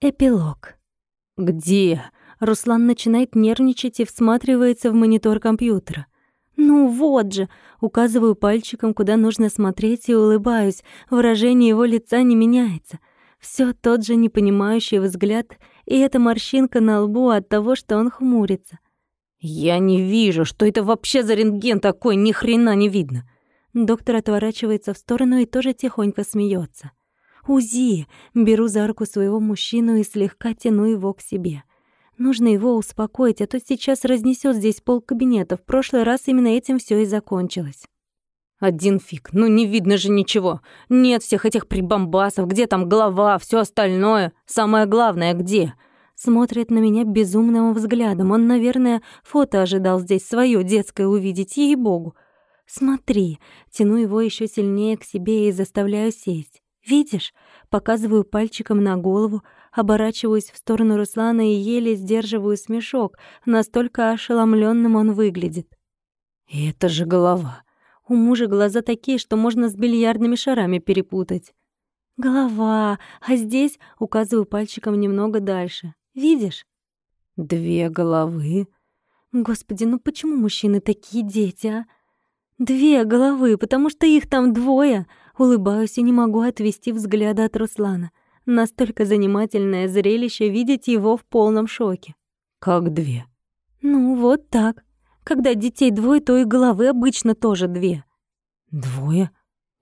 Эпилог. «Где?» Руслан начинает нервничать и всматривается в монитор компьютера. «Ну вот же!» Указываю пальчиком, куда нужно смотреть, и улыбаюсь. Выражение его лица не меняется. Все тот же непонимающий взгляд, и эта морщинка на лбу от того, что он хмурится. «Я не вижу, что это вообще за рентген такой, ни хрена не видно!» Доктор отворачивается в сторону и тоже тихонько смеется. УЗИ. Беру за руку своего мужчину и слегка тяну его к себе. Нужно его успокоить, а то сейчас разнесет здесь пол кабинета. В прошлый раз именно этим все и закончилось. Один фиг, ну не видно же ничего. Нет всех этих прибамбасов, где там голова, все остальное. Самое главное, где? Смотрит на меня безумным взглядом. Он, наверное, фото ожидал здесь свое детское увидеть, ей-богу. Смотри, тяну его еще сильнее к себе и заставляю сесть. «Видишь?» Показываю пальчиком на голову, оборачиваюсь в сторону Руслана и еле сдерживаю смешок, настолько ошеломленным он выглядит. И «Это же голова!» У мужа глаза такие, что можно с бильярдными шарами перепутать. «Голова, а здесь...» — указываю пальчиком немного дальше. «Видишь?» «Две головы». «Господи, ну почему мужчины такие дети, а?» «Две головы, потому что их там двое!» Улыбаюсь и не могу отвести взгляда от Руслана. Настолько занимательное зрелище видеть его в полном шоке. «Как две?» «Ну, вот так. Когда детей двое, то и головы обычно тоже две». «Двое?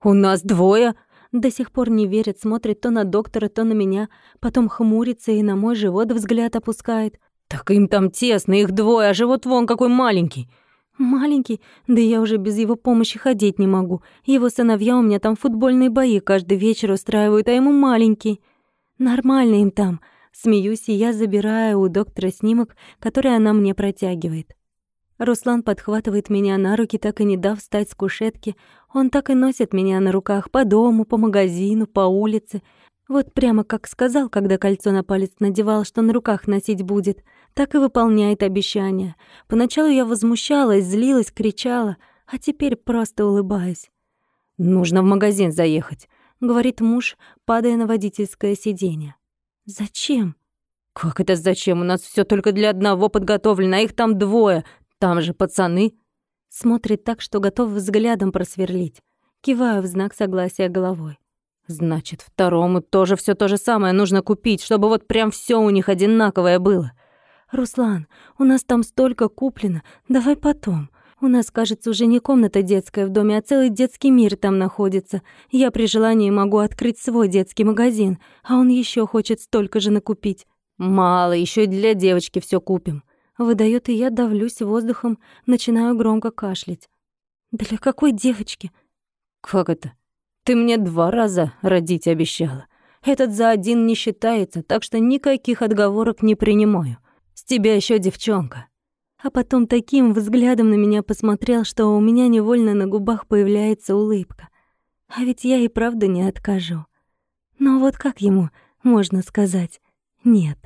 У нас двое?» До сих пор не верит, смотрит то на доктора, то на меня, потом хмурится и на мой живот взгляд опускает. «Так им там тесно, их двое, а живот вон какой маленький. Маленький? Да я уже без его помощи ходить не могу. Его сыновья у меня там футбольные бои каждый вечер устраивают, а ему маленький. Нормально им там. Смеюсь, и я забираю у доктора снимок, который она мне протягивает. Руслан подхватывает меня на руки, так и не дав встать с кушетки. Он так и носит меня на руках по дому, по магазину, по улице. Вот прямо как сказал, когда кольцо на палец надевал, что на руках носить будет, так и выполняет обещание. Поначалу я возмущалась, злилась, кричала, а теперь просто улыбаюсь. «Нужно в магазин заехать», — говорит муж, падая на водительское сиденье. «Зачем?» «Как это зачем? У нас все только для одного подготовлено, а их там двое. Там же пацаны». Смотрит так, что готов взглядом просверлить. Киваю в знак согласия головой. Значит, второму тоже все то же самое нужно купить, чтобы вот прям все у них одинаковое было. Руслан, у нас там столько куплено, давай потом. У нас, кажется, уже не комната детская в доме, а целый детский мир там находится. Я при желании могу открыть свой детский магазин, а он еще хочет столько же накупить. Мало, еще и для девочки все купим. Выдает, и я давлюсь воздухом, начинаю громко кашлять. Для какой девочки? Как это? Ты мне два раза родить обещала. Этот за один не считается, так что никаких отговорок не принимаю. С тебя еще девчонка. А потом таким взглядом на меня посмотрел, что у меня невольно на губах появляется улыбка. А ведь я и правда не откажу. Но вот как ему можно сказать «нет»?